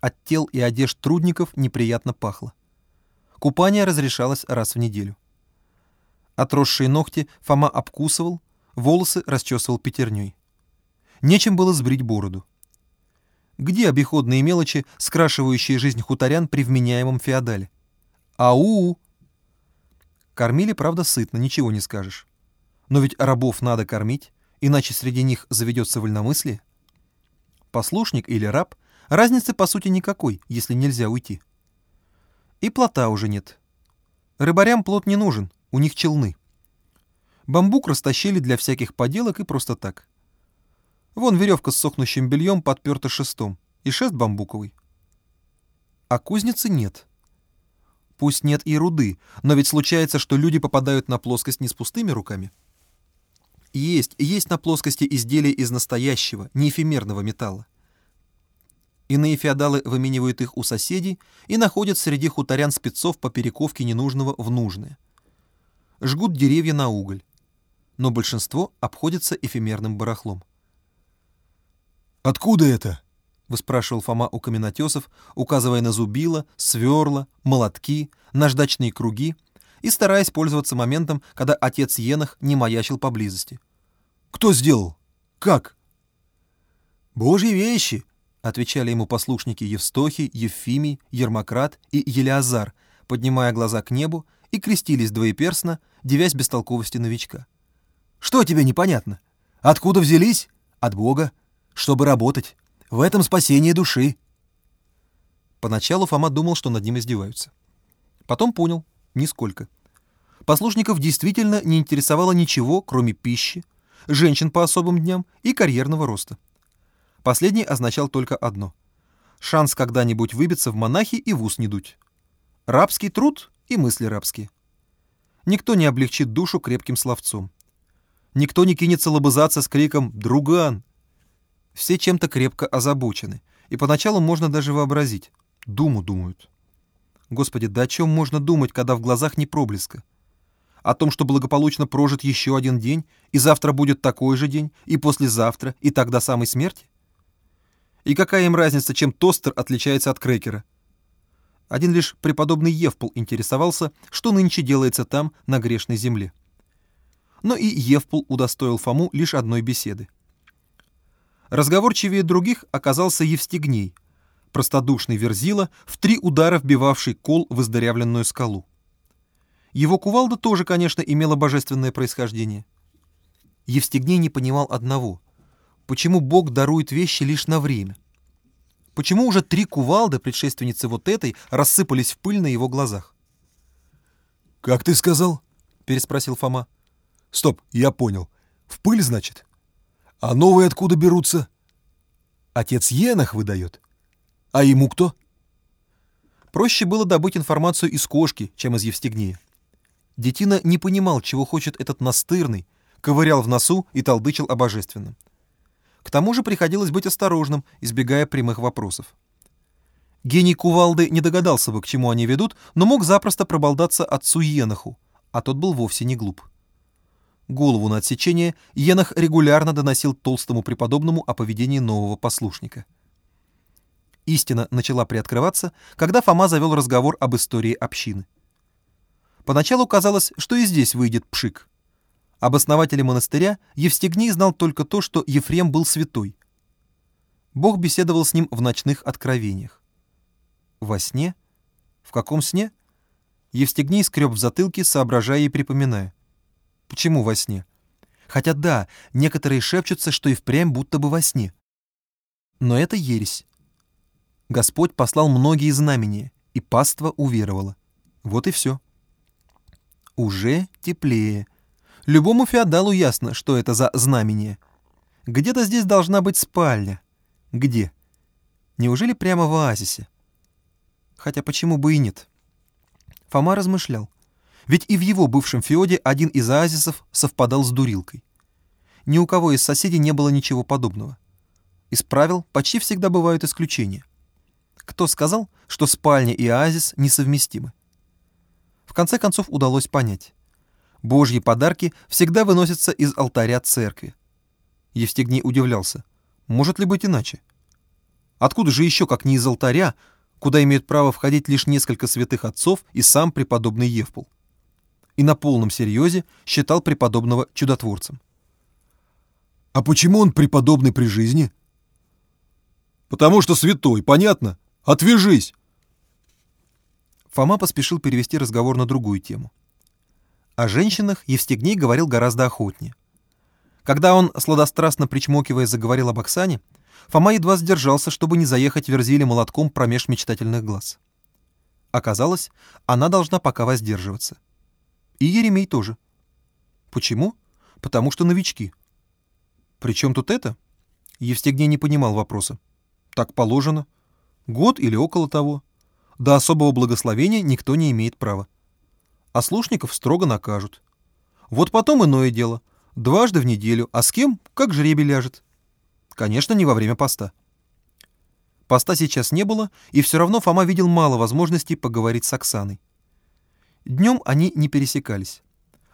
От тел и одежд трудников неприятно пахло. Купание разрешалось раз в неделю. Отросшие ногти Фома обкусывал, волосы расчесывал пятерней. Нечем было сбрить бороду. Где обиходные мелочи, скрашивающие жизнь хуторян при вменяемом феодале? Ау! Кормили, правда, сытно, ничего не скажешь. Но ведь рабов надо кормить, иначе среди них заведется вольномыслие. Послушник или раб, разницы по сути никакой, если нельзя уйти. И плота уже нет. Рыбарям плот не нужен, у них челны. Бамбук растащили для всяких поделок и просто так. Вон веревка с сохнущим бельем подперта шестом, и шест бамбуковый. А кузницы нет. Пусть нет и руды, но ведь случается, что люди попадают на плоскость не с пустыми руками. Есть, есть на плоскости изделия из настоящего, неэфемерного металла. Иные феодалы выменивают их у соседей и находят среди хуторян спецов по перековке ненужного в нужное. Жгут деревья на уголь. Но большинство обходится эфемерным барахлом. «Откуда это?» — выспрашивал Фома у каменотесов, указывая на зубила, сверла, молотки, наждачные круги и стараясь пользоваться моментом, когда отец Енах не маячил поблизости. «Кто сделал? Как?» «Божьи вещи!» — отвечали ему послушники Евстохий, Евфимий, Ермократ и Елеазар, поднимая глаза к небу и крестились двоеперстно, девясь бестолковости новичка. «Что тебе непонятно? Откуда взялись? От Бога. Чтобы работать. В этом спасение души». Поначалу Фома думал, что над ним издеваются. Потом понял — нисколько. Послушников действительно не интересовало ничего, кроме пищи, женщин по особым дням и карьерного роста. Последний означал только одно — шанс когда-нибудь выбиться в монахи и в ус не дуть. Рабский труд и мысли рабские. Никто не облегчит душу крепким словцом. Никто не кинется лобызаться с криком «Друган!». Все чем-то крепко озабочены, и поначалу можно даже вообразить. Думу думают. Господи, да о чем можно думать, когда в глазах не проблеска? О том, что благополучно прожит еще один день, и завтра будет такой же день, и послезавтра, и так до самой смерти? И какая им разница, чем тостер отличается от крекера? Один лишь преподобный Евпол интересовался, что нынче делается там, на грешной земле. Но и Евпол удостоил Фому лишь одной беседы. Разговорчивее других оказался Евстигней, простодушный верзила, в три удара вбивавший кол в издырявленную скалу. Его кувалда тоже, конечно, имела божественное происхождение. Евстигней не понимал одного. Почему Бог дарует вещи лишь на время? Почему уже три кувалды, предшественницы вот этой, рассыпались в пыль на его глазах? «Как ты сказал?» — переспросил Фома. «Стоп, я понял. В пыль, значит? А новые откуда берутся?» «Отец Енах выдает. А ему кто?» Проще было добыть информацию из кошки, чем из Евстигнея. Детина не понимал, чего хочет этот настырный, ковырял в носу и толдычил о божественном. К тому же приходилось быть осторожным, избегая прямых вопросов. Гений Кувалды не догадался бы, к чему они ведут, но мог запросто проболдаться отцу Енаху, а тот был вовсе не глуп. Голову на отсечение Енах регулярно доносил толстому преподобному о поведении нового послушника. Истина начала приоткрываться, когда Фома завел разговор об истории общины. Поначалу казалось, что и здесь выйдет пшик. Об основателе монастыря Евстигней знал только то, что Ефрем был святой. Бог беседовал с ним в ночных откровениях. Во сне? В каком сне? Евстигней скреб в затылке, соображая и припоминая. Почему во сне? Хотя да, некоторые шепчутся, что и впрямь будто бы во сне. Но это ересь. Господь послал многие знамения, и паства уверовала. Вот и все. Уже теплее. Любому феодалу ясно, что это за знамение. Где-то здесь должна быть спальня. Где? Неужели прямо в оазисе? Хотя почему бы и нет? Фома размышлял. Ведь и в его бывшем феоде один из оазисов совпадал с дурилкой. Ни у кого из соседей не было ничего подобного. Из правил почти всегда бывают исключения. Кто сказал, что спальня и оазис несовместимы? В конце концов удалось понять. Божьи подарки всегда выносятся из алтаря церкви. Евстигней удивлялся. Может ли быть иначе? Откуда же еще, как не из алтаря, куда имеют право входить лишь несколько святых отцов и сам преподобный Евпол? И на полном серьезе считал преподобного чудотворцем. А почему он преподобный при жизни? Потому что святой, понятно? Отвяжись! Фома поспешил перевести разговор на другую тему. О женщинах Евстигней говорил гораздо охотнее. Когда он, сладострастно причмокивая, заговорил об Оксане, Фома едва сдержался, чтобы не заехать Верзиле молотком промеж мечтательных глаз. Оказалось, она должна пока воздерживаться. И Еремей тоже. Почему? Потому что новички. Причем тут это? Евстигней не понимал вопроса. Так положено. Год или около того. До особого благословения никто не имеет права. А слушников строго накажут. Вот потом иное дело. Дважды в неделю, а с кем, как жребий ляжет. Конечно, не во время поста. Поста сейчас не было, и все равно Фома видел мало возможностей поговорить с Оксаной. Днем они не пересекались.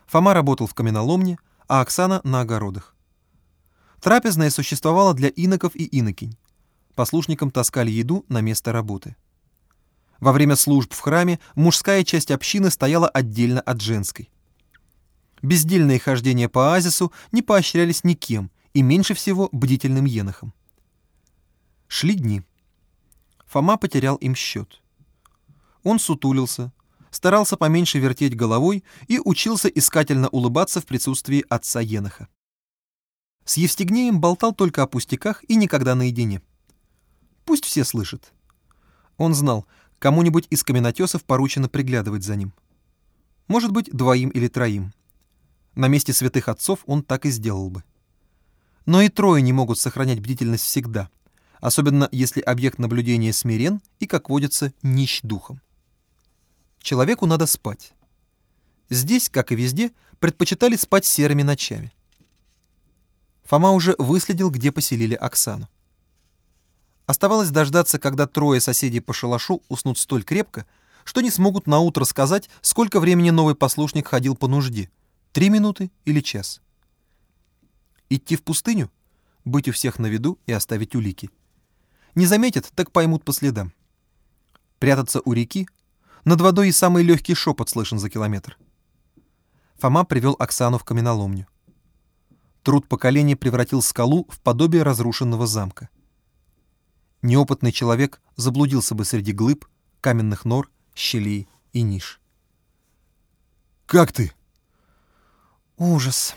Фома работал в каменоломне, а Оксана — на огородах. Трапезная существовала для иноков и инокинь. Послушникам таскали еду на место работы. Во время служб в храме мужская часть общины стояла отдельно от женской. Бездельные хождения по оазису не поощрялись никем, и меньше всего бдительным енохом. Шли дни. Фома потерял им счет. Он сутулился, старался поменьше вертеть головой и учился искательно улыбаться в присутствии отца Еноха. С Евстигнеем болтал только о пустяках и никогда наедине. Пусть все слышат. Он знал, кому-нибудь из каменотесов поручено приглядывать за ним. Может быть, двоим или троим. На месте святых отцов он так и сделал бы. Но и трое не могут сохранять бдительность всегда, особенно если объект наблюдения смирен и, как водится, нищ духом. Человеку надо спать. Здесь, как и везде, предпочитали спать серыми ночами. Фома уже выследил, где поселили Оксану. Оставалось дождаться, когда трое соседей по шалашу уснут столь крепко, что не смогут наутро сказать, сколько времени новый послушник ходил по нужде — три минуты или час. Идти в пустыню, быть у всех на виду и оставить улики. Не заметят, так поймут по следам. Прятаться у реки, над водой и самый легкий шепот слышен за километр. Фома привел Оксану в каменоломню. Труд поколения превратил скалу в подобие разрушенного замка. Неопытный человек заблудился бы среди глыб, каменных нор, щелей и ниш. «Как ты?» «Ужас!»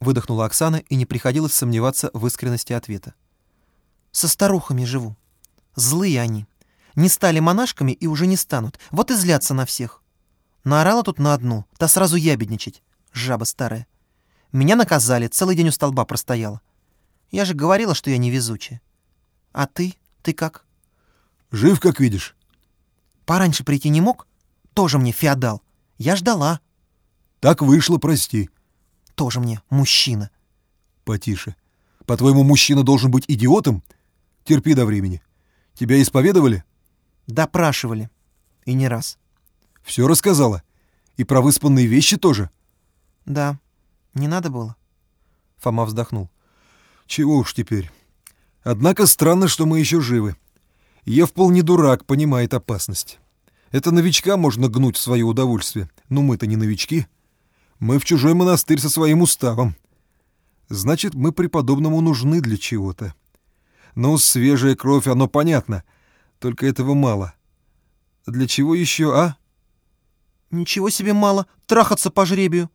выдохнула Оксана и не приходилось сомневаться в искренности ответа. «Со старухами живу. Злые они. Не стали монашками и уже не станут. Вот и злятся на всех. Наорала тут на одну, та сразу ябедничать. Жаба старая. Меня наказали, целый день у столба простояла. Я же говорила, что я невезучая. А ты? Ты как?» «Жив, как видишь». «Пораньше прийти не мог? Тоже мне феодал. Я ждала». «Так вышло, прости» тоже мне мужчина. Потише. По-твоему, мужчина должен быть идиотом? Терпи до времени. Тебя исповедовали? Допрашивали. И не раз. Все рассказала? И про выспанные вещи тоже? Да. Не надо было. Фома вздохнул. Чего уж теперь. Однако странно, что мы еще живы. Евпол не дурак, понимает опасность. Это новичка можно гнуть в свое удовольствие. Но мы-то не новички. Мы в чужой монастырь со своим уставом. Значит, мы преподобному нужны для чего-то. Ну, свежая кровь, оно понятно. Только этого мало. Для чего еще, а? Ничего себе мало. Трахаться по жребию.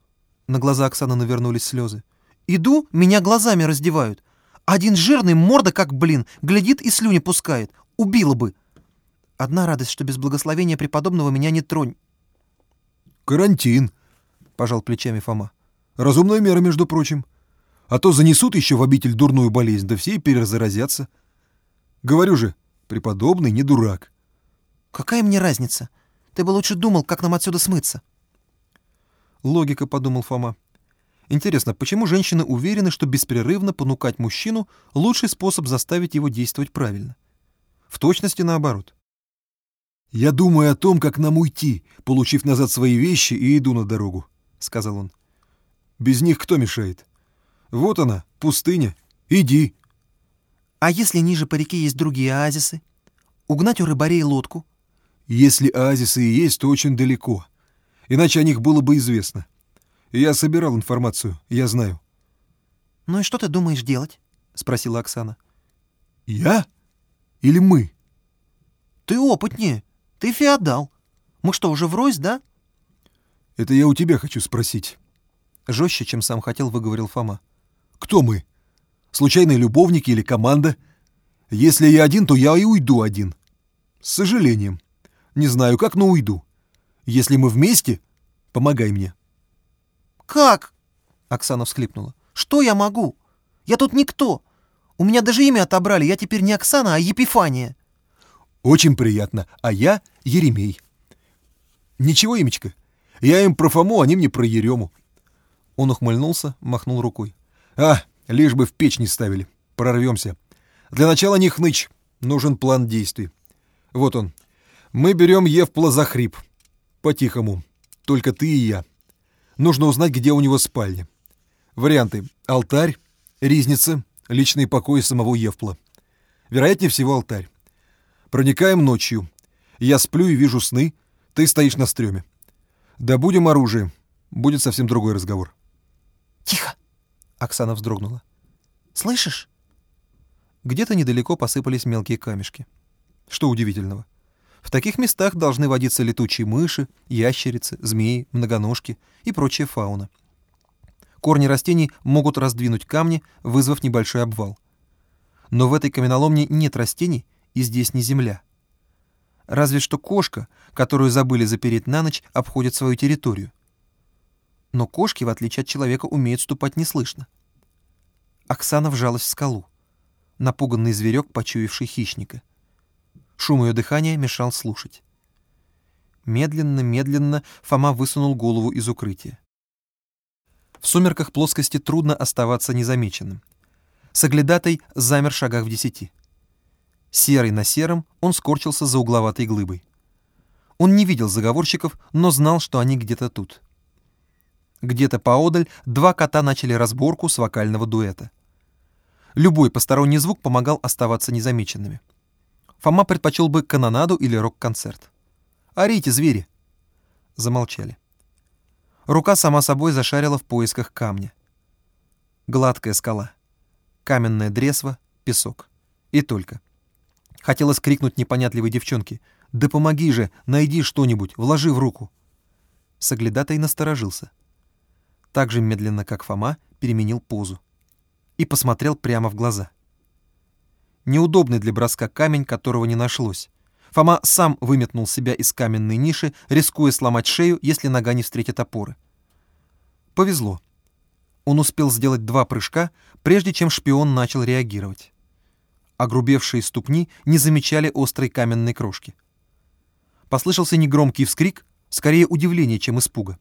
На глаза Оксаны навернулись слезы. Иду, меня глазами раздевают. Один жирный, морда как блин, глядит и слюни пускает. Убила бы. Одна радость, что без благословения преподобного меня не тронь. Карантин, пожал плечами Фома. Разумная мера, между прочим. А то занесут еще в обитель дурную болезнь, да все и перезаразятся. Говорю же, преподобный не дурак. Какая мне разница? Ты бы лучше думал, как нам отсюда смыться. Логика, подумал Фома. Интересно, почему женщины уверены, что беспрерывно понукать мужчину — лучший способ заставить его действовать правильно? В точности наоборот. «Я думаю о том, как нам уйти, получив назад свои вещи, и иду на дорогу. — сказал он. «Без них кто мешает? Вот она, пустыня. Иди». А если ниже по реке есть другие оазисы? Угнать у рыбарей лодку? Если оазисы и есть, то очень далеко. Иначе о них было бы известно. Я собирал информацию, я знаю. Ну и что ты думаешь делать? Спросила Оксана. Я? Или мы? Ты опытнее. Ты феодал. Мы что, уже врозь, да? Это я у тебя хочу спросить. Жестче, чем сам хотел, выговорил Фома. Кто мы? Случайные любовники или команда? Если я один, то я и уйду один. С сожалением. Не знаю как, но уйду. Если мы вместе, помогай мне. Как? Оксана всхлипнула. Что я могу? Я тут никто. У меня даже имя отобрали. Я теперь не Оксана, а Епифания. Очень приятно. А я Еремей. Ничего, имечко. Я им про Фому, они мне про Ерему. Он ухмыльнулся, махнул рукой. А, лишь бы в печь не ставили. Прорвемся. Для начала не хнычь. Нужен план действий. Вот он. Мы берем Евпла. По-тихому. Только ты и я. Нужно узнать, где у него спальня. Варианты. Алтарь, ризница, личный покой самого Евпла. Вероятнее всего алтарь. Проникаем ночью. Я сплю и вижу сны. Ты стоишь на стреме. Добудем оружие. Будет совсем другой разговор. Тихо. Оксана вздрогнула. Слышишь? Где-то недалеко посыпались мелкие камешки. Что удивительного? В таких местах должны водиться летучие мыши, ящерицы, змеи, многоножки и прочая фауна. Корни растений могут раздвинуть камни, вызвав небольшой обвал. Но в этой каменоломне нет растений, и здесь не земля. Разве что кошка, которую забыли запереть на ночь, обходит свою территорию. Но кошки, в отличие от человека, умеют ступать неслышно. Оксана вжалась в скалу. Напуганный зверек, почуявший хищника. Шум ее дыхания мешал слушать. Медленно-медленно Фома высунул голову из укрытия. В сумерках плоскости трудно оставаться незамеченным. Соглядатай замер в шагах в десяти. Серый на сером он скорчился за угловатой глыбой. Он не видел заговорщиков, но знал, что они где-то тут. Где-то поодаль два кота начали разборку с вокального дуэта. Любой посторонний звук помогал оставаться незамеченными. Фома предпочел бы канонаду или рок-концерт. «Орите, звери!» Замолчали. Рука сама собой зашарила в поисках камня. Гладкая скала. Каменное дресво, песок. И только. Хотелось крикнуть непонятливой девчонке. «Да помоги же, найди что-нибудь, вложи в руку!» Соглядатай насторожился. Так же медленно, как Фома, переменил позу. И посмотрел прямо в глаза. Неудобный для броска камень, которого не нашлось. Фома сам выметнул себя из каменной ниши, рискуя сломать шею, если нога не встретит опоры. Повезло. Он успел сделать два прыжка, прежде чем шпион начал реагировать огрубевшие ступни не замечали острой каменной крошки. Послышался негромкий вскрик, скорее удивление, чем испуга.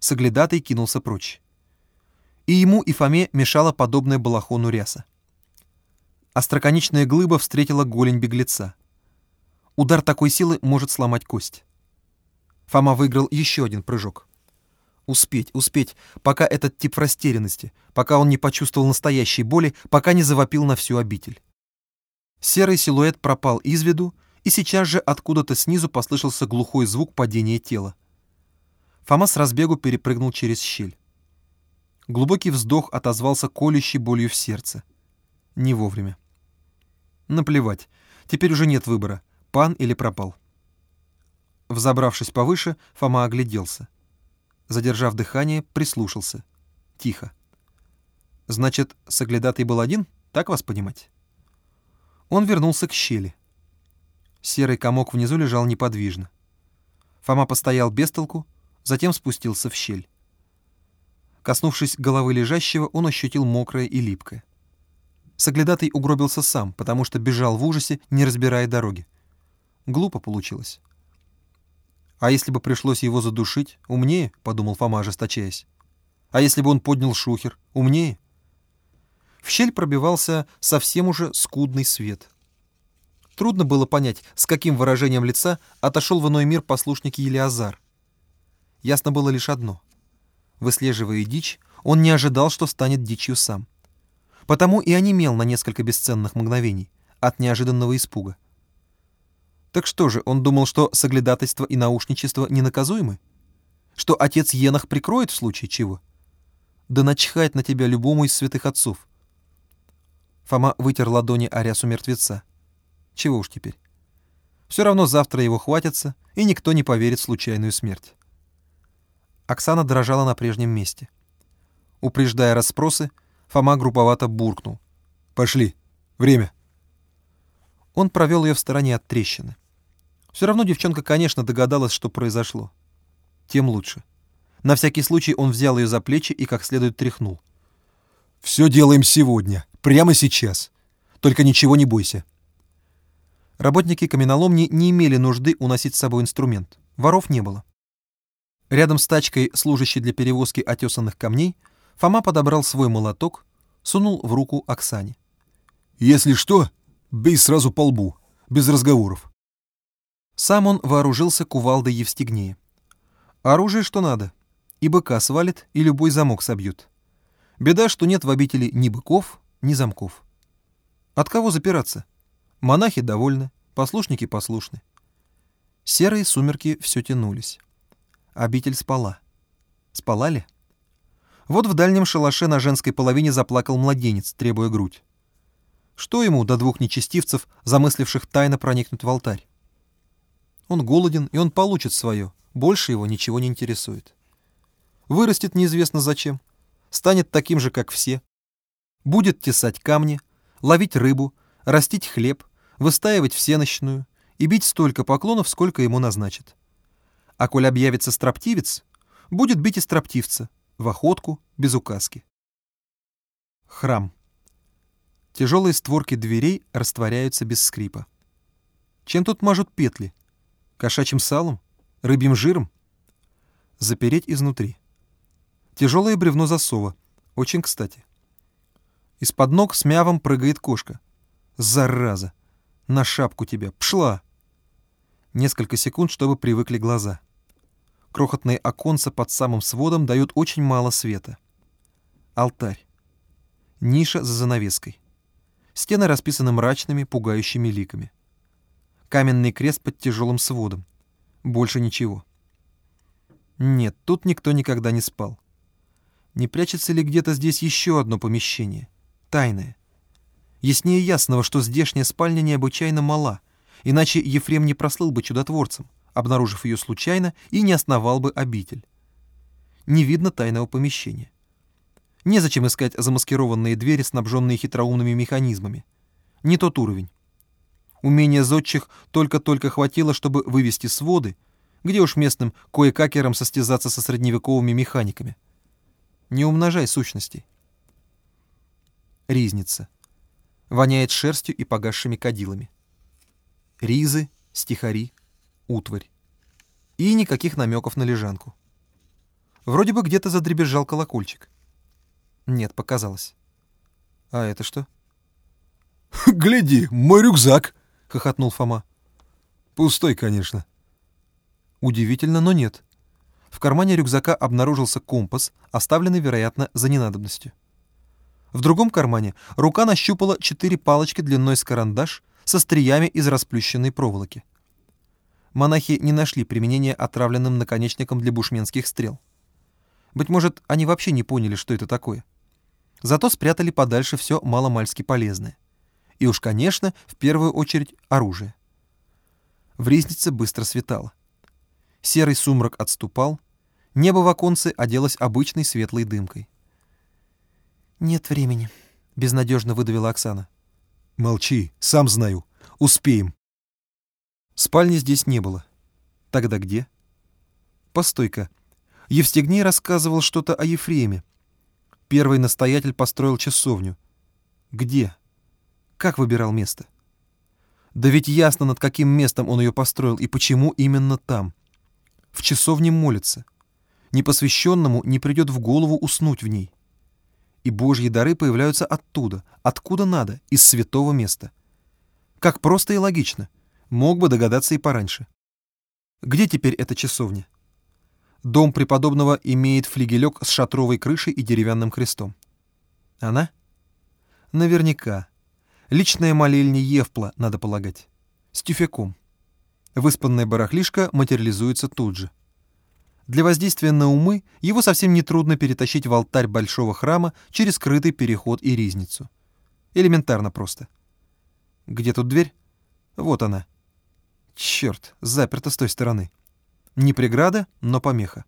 Соглядатый кинулся прочь. И ему, и Фоме мешала подобная балахону ряса. Остроконечная глыба встретила голень беглеца. Удар такой силы может сломать кость. Фома выиграл еще один прыжок. Успеть, успеть, пока этот тип в растерянности, пока он не почувствовал настоящей боли, пока не завопил на всю обитель. Серый силуэт пропал из виду, и сейчас же откуда-то снизу послышался глухой звук падения тела. Фома с разбегу перепрыгнул через щель. Глубокий вздох отозвался колющей болью в сердце. Не вовремя. Наплевать, теперь уже нет выбора, пан или пропал. Взобравшись повыше, Фома огляделся. Задержав дыхание, прислушался. Тихо. Значит, соглядатый был один, так вас понимать? Он вернулся к щели. Серый комок внизу лежал неподвижно. Фома постоял без толку, затем спустился в щель. Коснувшись головы лежащего, он ощутил мокрое и липкое. Соглядатый угробился сам, потому что бежал в ужасе, не разбирая дороги. Глупо получилось. «А если бы пришлось его задушить, умнее?» — подумал Фома, ожесточаясь. «А если бы он поднял шухер, умнее?» В щель пробивался совсем уже скудный свет. Трудно было понять, с каким выражением лица отошел в иной мир послушник Елиазар. Ясно было лишь одно. Выслеживая дичь, он не ожидал, что станет дичью сам. Потому и онемел на несколько бесценных мгновений от неожиданного испуга. Так что же, он думал, что соглядатайство и наушничество ненаказуемы? Что отец Енах прикроет в случае чего? Да начхать на тебя любому из святых отцов. Фома вытер ладони о мертвеца. Чего уж теперь. Все равно завтра его хватится, и никто не поверит в случайную смерть. Оксана дрожала на прежнем месте. Упреждая расспросы, Фома групповато буркнул. «Пошли. Время». Он провел ее в стороне от трещины. Все равно девчонка, конечно, догадалась, что произошло. Тем лучше. На всякий случай он взял ее за плечи и как следует тряхнул. «Все делаем сегодня, прямо сейчас. Только ничего не бойся». Работники каменоломни не имели нужды уносить с собой инструмент. Воров не было. Рядом с тачкой, служащей для перевозки отесанных камней, Фома подобрал свой молоток, сунул в руку Оксане. «Если что, бей сразу по лбу, без разговоров». Сам он вооружился кувалдой Евстигнея. Оружие что надо. И быка свалит, и любой замок собьют. Беда, что нет в обители ни быков, ни замков. От кого запираться? Монахи довольны, послушники послушны. Серые сумерки все тянулись. Обитель спала. Спала ли? Вот в дальнем шалаше на женской половине заплакал младенец, требуя грудь. Что ему до двух нечестивцев, замысливших тайно проникнуть в алтарь? Он голоден, и он получит свое. Больше его ничего не интересует. Вырастет неизвестно зачем. Станет таким же, как все. Будет тесать камни, ловить рыбу, растить хлеб, выстаивать всенощную и бить столько поклонов, сколько ему назначат. А коль объявится строптивец, будет бить и строптивца, в охотку, без указки. Храм. Тяжелые створки дверей растворяются без скрипа. Чем тут мажут петли? Кошачьим салом? Рыбьим жиром? Запереть изнутри. Тяжелое бревно засова. Очень кстати. Из-под ног с мявом прыгает кошка. Зараза! На шапку тебя! Пшла! Несколько секунд, чтобы привыкли глаза. Крохотные оконца под самым сводом дают очень мало света. Алтарь. Ниша за занавеской. Стены расписаны мрачными, пугающими ликами. Каменный крест под тяжелым сводом. Больше ничего. Нет, тут никто никогда не спал. Не прячется ли где-то здесь еще одно помещение? Тайное. Яснее ясного, что здешняя спальня необычайно мала, иначе Ефрем не прослыл бы чудотворцем обнаружив ее случайно, и не основал бы обитель. Не видно тайного помещения. Незачем искать замаскированные двери, снабженные хитроумными механизмами. Не тот уровень. Умения зодчих только-только хватило, чтобы вывести своды, где уж местным кое-какерам состязаться со средневековыми механиками. Не умножай сущностей. Ризница. Воняет шерстью и погасшими кадилами. Ризы, стихари, утварь. И никаких намеков на лежанку. Вроде бы где-то задребезжал колокольчик. Нет, показалось. А это что? «Гляди, мой рюкзак!» — хохотнул Фома. «Пустой, конечно». Удивительно, но нет. В кармане рюкзака обнаружился компас, оставленный, вероятно, за ненадобностью. В другом кармане рука нащупала четыре палочки длиной с карандаш со стриями из расплющенной проволоки монахи не нашли применения отравленным наконечникам для бушменских стрел. Быть может, они вообще не поняли, что это такое. Зато спрятали подальше все маломальски полезное. И уж, конечно, в первую очередь оружие. В ризнице быстро светало. Серый сумрак отступал, небо в оконце оделось обычной светлой дымкой. «Нет времени», — безнадежно выдавила Оксана. «Молчи, сам знаю. Успеем». Спальни здесь не было. Тогда где? Постой-ка. Евстигней рассказывал что-то о Ефреме. Первый настоятель построил часовню. Где? Как выбирал место? Да ведь ясно, над каким местом он ее построил и почему именно там. В часовне молится. Непосвященному не придет в голову уснуть в ней. И божьи дары появляются оттуда, откуда надо, из святого места. Как просто и логично — Мог бы догадаться и пораньше. Где теперь эта часовня? Дом преподобного имеет флигелек с шатровой крышей и деревянным крестом. Она? Наверняка. Личная молельня Евпла, надо полагать. С тюфяком. Выспанная барахлишка материализуется тут же. Для воздействия на умы его совсем нетрудно перетащить в алтарь большого храма через скрытый переход и ризницу. Элементарно просто. Где тут дверь? Вот она. Черт, заперта с той стороны. Не преграда, но помеха.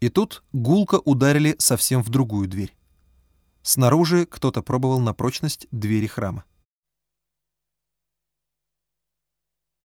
И тут гулко ударили совсем в другую дверь. Снаружи кто-то пробовал на прочность двери храма.